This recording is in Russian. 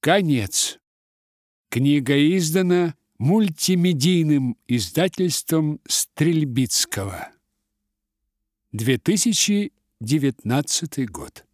Конец. Книга издана мультимедийным издательством Стрельбицкого. 2019 год.